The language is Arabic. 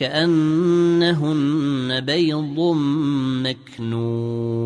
كأنهن بيض مكنون.